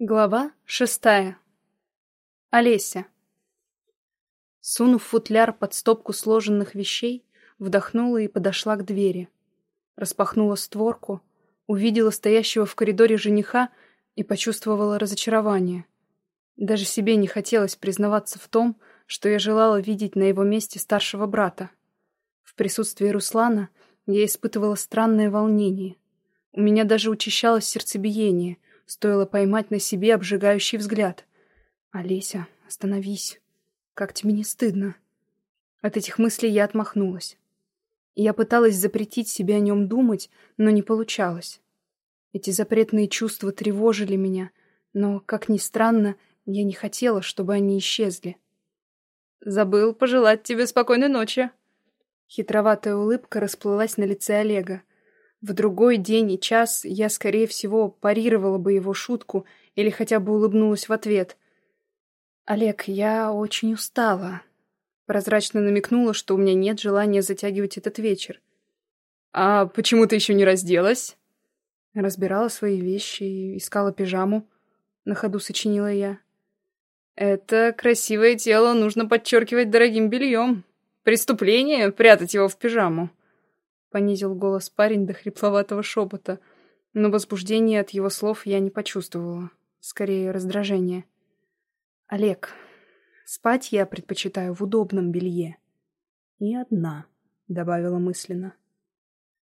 Глава шестая. Олеся. Сунув футляр под стопку сложенных вещей, вдохнула и подошла к двери. Распахнула створку, увидела стоящего в коридоре жениха и почувствовала разочарование. Даже себе не хотелось признаваться в том, что я желала видеть на его месте старшего брата. В присутствии Руслана я испытывала странное волнение. У меня даже учащалось сердцебиение — Стоило поймать на себе обжигающий взгляд. «Олеся, остановись. Как тебе не стыдно?» От этих мыслей я отмахнулась. Я пыталась запретить себе о нем думать, но не получалось. Эти запретные чувства тревожили меня, но, как ни странно, я не хотела, чтобы они исчезли. «Забыл пожелать тебе спокойной ночи!» Хитроватая улыбка расплылась на лице Олега. В другой день и час я, скорее всего, парировала бы его шутку или хотя бы улыбнулась в ответ. «Олег, я очень устала». Прозрачно намекнула, что у меня нет желания затягивать этот вечер. «А почему ты еще не разделась?» Разбирала свои вещи и искала пижаму. На ходу сочинила я. «Это красивое тело нужно подчеркивать дорогим бельем. Преступление — прятать его в пижаму». Понизил голос парень до хрипловатого шепота, но возбуждения от его слов я не почувствовала. Скорее, раздражение. «Олег, спать я предпочитаю в удобном белье». «И одна», — добавила мысленно.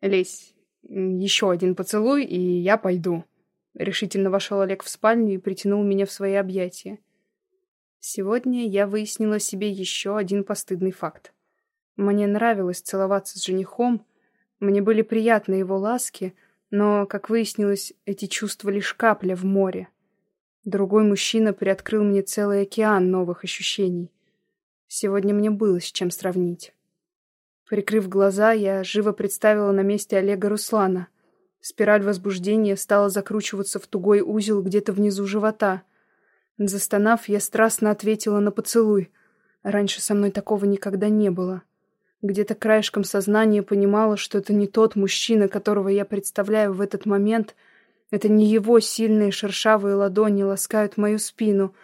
«Лесь, еще один поцелуй, и я пойду». Решительно вошел Олег в спальню и притянул меня в свои объятия. Сегодня я выяснила себе еще один постыдный факт. Мне нравилось целоваться с женихом, мне были приятны его ласки, но, как выяснилось, эти чувства лишь капля в море. Другой мужчина приоткрыл мне целый океан новых ощущений. Сегодня мне было с чем сравнить. Прикрыв глаза, я живо представила на месте Олега Руслана. Спираль возбуждения стала закручиваться в тугой узел где-то внизу живота. Застонав, я страстно ответила на поцелуй. Раньше со мной такого никогда не было. Где-то краешком сознания понимала, что это не тот мужчина, которого я представляю в этот момент. Это не его сильные шершавые ладони ласкают мою спину.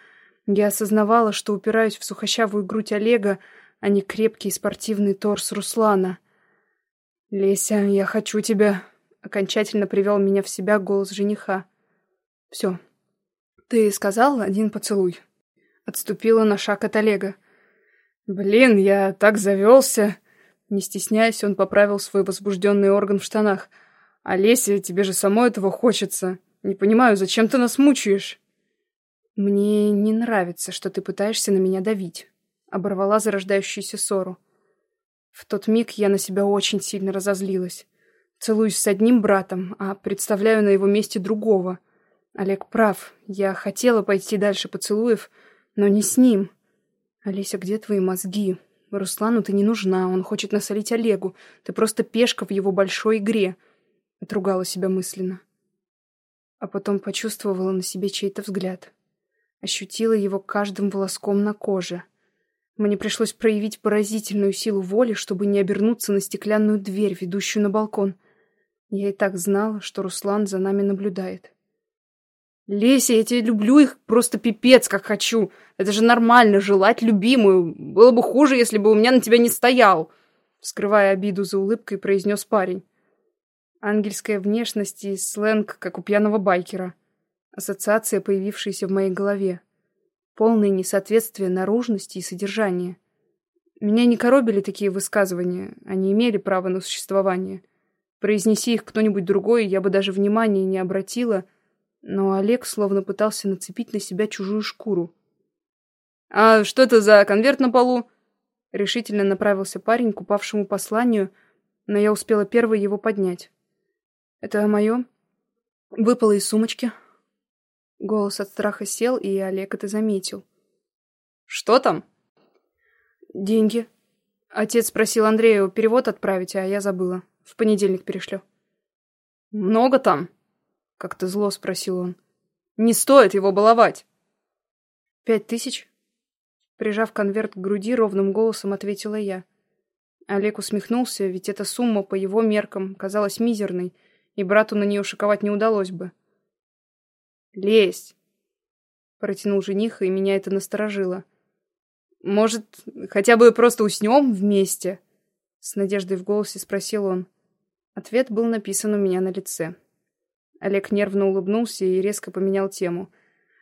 Я осознавала, что упираюсь в сухощавую грудь Олега, а не крепкий спортивный торс Руслана. «Леся, я хочу тебя», — окончательно привел меня в себя голос жениха. «Все. Ты сказал один поцелуй?» Отступила на шаг от Олега. «Блин, я так завелся!» Не стесняясь, он поправил свой возбужденный орган в штанах. «Олеся, тебе же самой этого хочется. Не понимаю, зачем ты нас мучаешь?» «Мне не нравится, что ты пытаешься на меня давить», — оборвала зарождающуюся ссору. В тот миг я на себя очень сильно разозлилась. Целуюсь с одним братом, а представляю на его месте другого. Олег прав, я хотела пойти дальше поцелуев, но не с ним. «Олеся, где твои мозги?» Руслану ты не нужна, он хочет насолить Олегу. Ты просто пешка в его большой игре. Отругала себя мысленно. А потом почувствовала на себе чей-то взгляд. Ощутила его каждым волоском на коже. Мне пришлось проявить поразительную силу воли, чтобы не обернуться на стеклянную дверь, ведущую на балкон. Я и так знала, что Руслан за нами наблюдает. Леся, я тебя люблю их просто пипец, как хочу. Это же нормально, желать любимую. Было бы хуже, если бы у меня на тебя не стоял. Скрывая обиду за улыбкой, произнес парень. Ангельская внешность и сленг, как у пьяного байкера. Ассоциация, появившаяся в моей голове. Полное несоответствие наружности и содержания. Меня не коробили такие высказывания, они имели право на существование. Произнеси их кто-нибудь другой, я бы даже внимания не обратила — но Олег словно пытался нацепить на себя чужую шкуру. «А что это за конверт на полу?» Решительно направился парень к упавшему посланию, но я успела первой его поднять. «Это мое?» Выпало из сумочки. Голос от страха сел, и Олег это заметил. «Что там?» «Деньги». Отец просил Андрею перевод отправить, а я забыла. В понедельник перешлю. «Много там?» — как-то зло спросил он. «Не стоит его баловать!» «Пять тысяч?» Прижав конверт к груди, ровным голосом ответила я. Олег усмехнулся, ведь эта сумма по его меркам казалась мизерной, и брату на нее шиковать не удалось бы. «Лезь! Протянул жених, и меня это насторожило. «Может, хотя бы просто уснем вместе?» С надеждой в голосе спросил он. Ответ был написан у меня на лице. Олег нервно улыбнулся и резко поменял тему.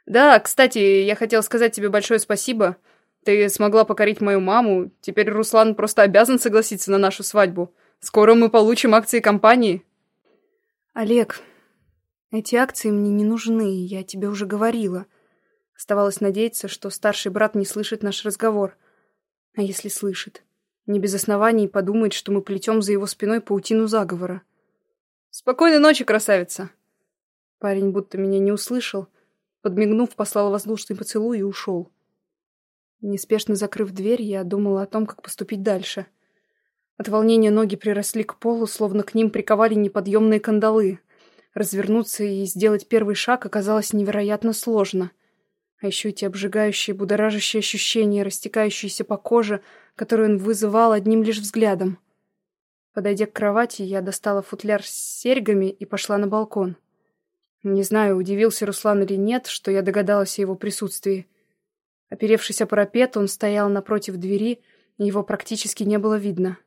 «Да, кстати, я хотел сказать тебе большое спасибо. Ты смогла покорить мою маму. Теперь Руслан просто обязан согласиться на нашу свадьбу. Скоро мы получим акции компании». «Олег, эти акции мне не нужны, я тебе уже говорила». Оставалось надеяться, что старший брат не слышит наш разговор. А если слышит? Не без оснований подумает, что мы плетем за его спиной паутину заговора. «Спокойной ночи, красавица!» Парень будто меня не услышал. Подмигнув, послал воздушный поцелуй и ушел. Неспешно закрыв дверь, я думала о том, как поступить дальше — от волнения ноги приросли к полу, словно к ним приковали неподъемные кандалы. Развернуться и сделать первый шаг оказалось невероятно сложно. А еще эти обжигающие, будоражащие ощущения, растекающиеся по коже, которые он вызывал одним лишь взглядом. Подойдя к кровати, я достала футляр с серьгами и пошла на балкон. Не знаю, удивился Руслан или нет, что я догадалась о его присутствии. Оперевшись о парапет, он стоял напротив двери, и его практически не было видно.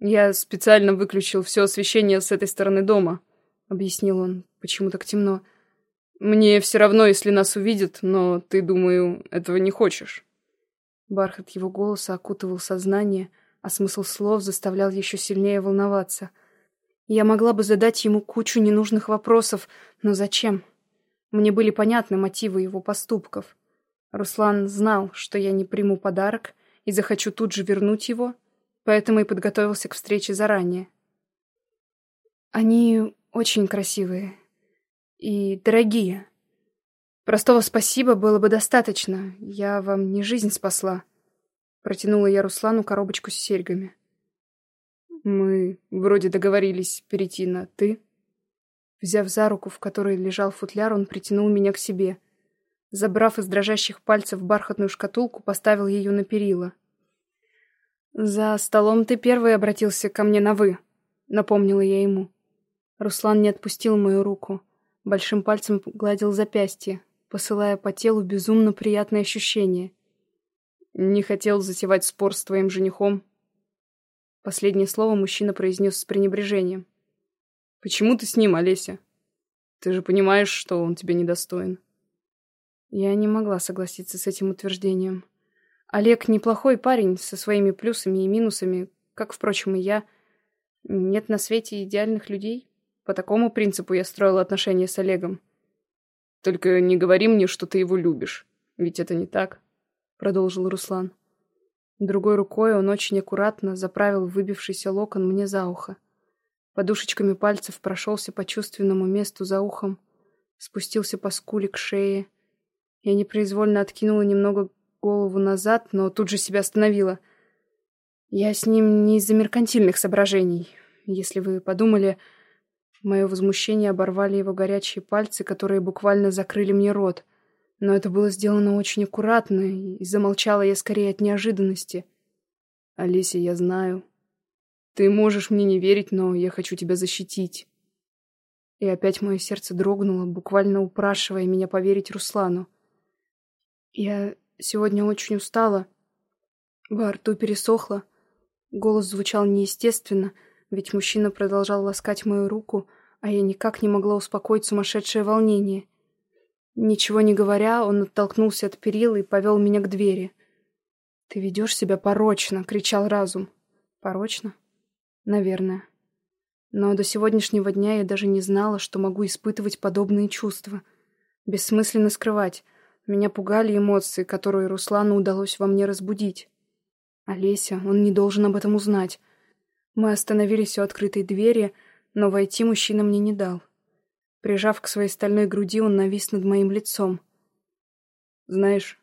«Я специально выключил все освещение с этой стороны дома», — объяснил он. «Почему так темно?» «Мне все равно, если нас увидят, но ты, думаю, этого не хочешь». Бархат его голоса окутывал сознание, а смысл слов заставлял еще сильнее волноваться. Я могла бы задать ему кучу ненужных вопросов, но зачем? Мне были понятны мотивы его поступков. Руслан знал, что я не приму подарок и захочу тут же вернуть его, поэтому и подготовился к встрече заранее. Они очень красивые и дорогие. Простого спасибо было бы достаточно, я вам не жизнь спасла. Протянула я Руслану коробочку с серьгами. Мы вроде договорились перейти на «ты». Взяв за руку, в которой лежал футляр, он притянул меня к себе. Забрав из дрожащих пальцев бархатную шкатулку, поставил ее на перила. «За столом ты первый обратился ко мне на «вы», — напомнила я ему. Руслан не отпустил мою руку. Большим пальцем гладил запястье, посылая по телу безумно приятные ощущения. «Не хотел затевать спор с твоим женихом?» Последнее слово мужчина произнес с пренебрежением. «Почему ты с ним, Олеся? Ты же понимаешь, что он тебе недостоин». Я не могла согласиться с этим утверждением. Олег неплохой парень со своими плюсами и минусами, как, впрочем, и я. Нет на свете идеальных людей. По такому принципу я строила отношения с Олегом. «Только не говори мне, что ты его любишь, ведь это не так», — продолжил Руслан. Другой рукой он очень аккуратно заправил выбившийся локон мне за ухо. Подушечками пальцев прошелся по чувственному месту за ухом, спустился по скуле к шее. Я непроизвольно откинула немного голову назад, но тут же себя остановила. Я с ним не из-за меркантильных соображений. Если вы подумали, мое возмущение оборвали его горячие пальцы, которые буквально закрыли мне рот. Но это было сделано очень аккуратно, и замолчала я скорее от неожиданности. «Олеся, я знаю. Ты можешь мне не верить, но я хочу тебя защитить». И опять мое сердце дрогнуло, буквально упрашивая меня поверить Руслану. Я Сегодня очень устала. Во рту пересохло. Голос звучал неестественно, ведь мужчина продолжал ласкать мою руку, а я никак не могла успокоить сумасшедшее волнение. Ничего не говоря, он оттолкнулся от перил и повел меня к двери. «Ты ведешь себя порочно!» — кричал разум. «Порочно?» «Наверное». Но до сегодняшнего дня я даже не знала, что могу испытывать подобные чувства. Бессмысленно скрывать. Меня пугали эмоции, которые Руслану удалось во мне разбудить. Олеся, он не должен об этом узнать. Мы остановились у открытой двери, но войти мужчина мне не дал. Прижав к своей стальной груди, он навис над моим лицом. «Знаешь,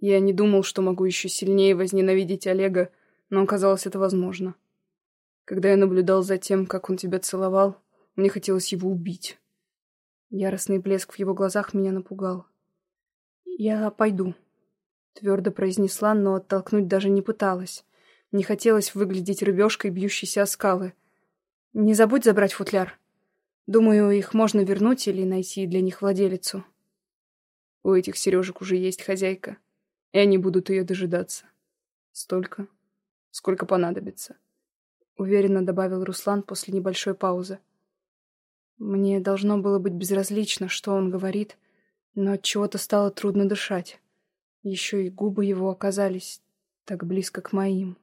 я не думал, что могу еще сильнее возненавидеть Олега, но оказалось это возможно. Когда я наблюдал за тем, как он тебя целовал, мне хотелось его убить». Яростный блеск в его глазах меня напугал. «Я пойду», — твердо произнесла, но оттолкнуть даже не пыталась. Не хотелось выглядеть рыбешкой, бьющейся о скалы. «Не забудь забрать футляр. Думаю, их можно вернуть или найти для них владелицу». У этих сережек уже есть хозяйка, и они будут ее дожидаться. Столько, сколько понадобится. Уверенно добавил Руслан после небольшой паузы. Мне должно было быть безразлично, что он говорит, но от чего-то стало трудно дышать. Еще и губы его оказались так близко к моим.